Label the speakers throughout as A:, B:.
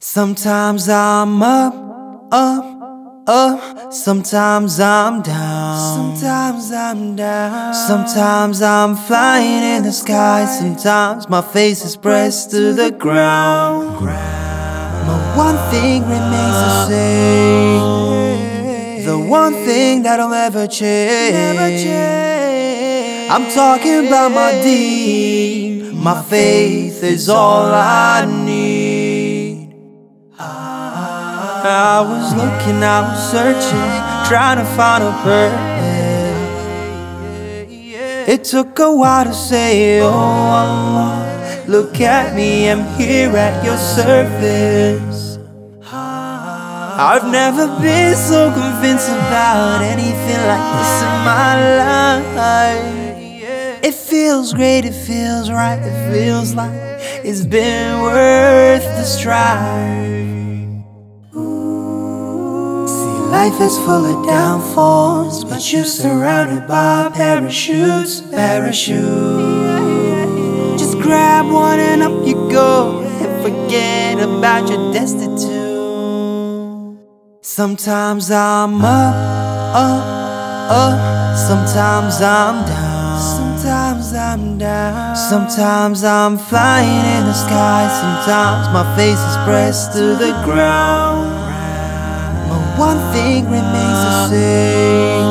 A: Sometimes I'm up, up, up. Sometimes I'm down. Sometimes I'm down. Sometimes I'm flying in the sky. Sometimes my face is pressed to the ground. But one thing remains the same. The one thing that'll never change. I'm talking about my deen. My faith is all I need. I was looking, I was searching, trying to find a purpose. It took a while to say, Oh Allah, look at me, I'm here at your service. I've never been so convinced about anything like this in my life. It feels great, it feels right, it feels like it's been worth the strive. Life is full of downfalls, but you're surrounded by parachutes, parachutes. Just grab one and up you go, and forget about your destitute. Sometimes I'm up, up, up. Sometimes I'm down. Sometimes I'm down. Sometimes I'm flying in the sky. Sometimes my face is pressed to the ground. But one thing remains the same.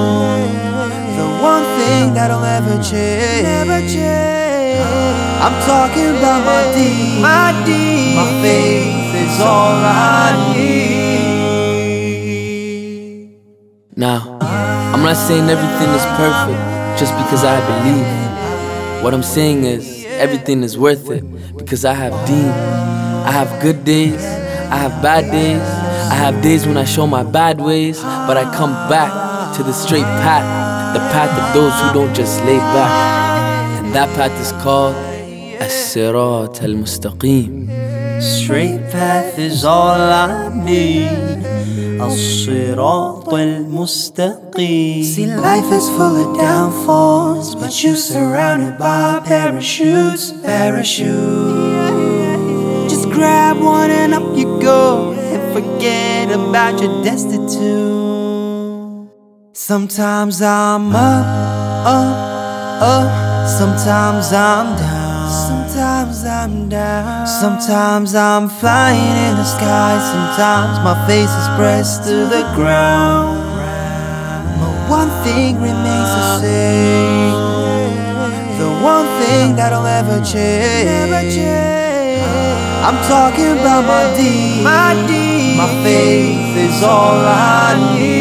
A: The one thing that'll never change. Never change. I'm talking about my deen. My deen. My faith is all I need.
B: Now, I'm not saying everything is perfect just because I believe. What I'm saying is everything is worth it because I have deen. I have good days, I have bad days. I have days when I show my bad ways, but I come back to the straight path, the path of those who don't just lay back. And that path is called As-Sirat al-Mustaqim.
A: Straight path is all I need. الصراط المستقيم See life is full of downfalls But you're surrounded by parachutes Parachutes Just grab one and up you go And forget about your destitute Sometimes I'm up, up, up Sometimes I'm down Sometimes I'm down. Sometimes I'm flying in the sky. Sometimes my face is pressed to the ground. But one thing remains the same. The one thing that'll never change. I'm talking about my deen. My deen. My faith is all I need.